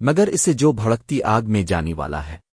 مگر اسے جو بھڑکتی آگ میں جانی والا ہے۔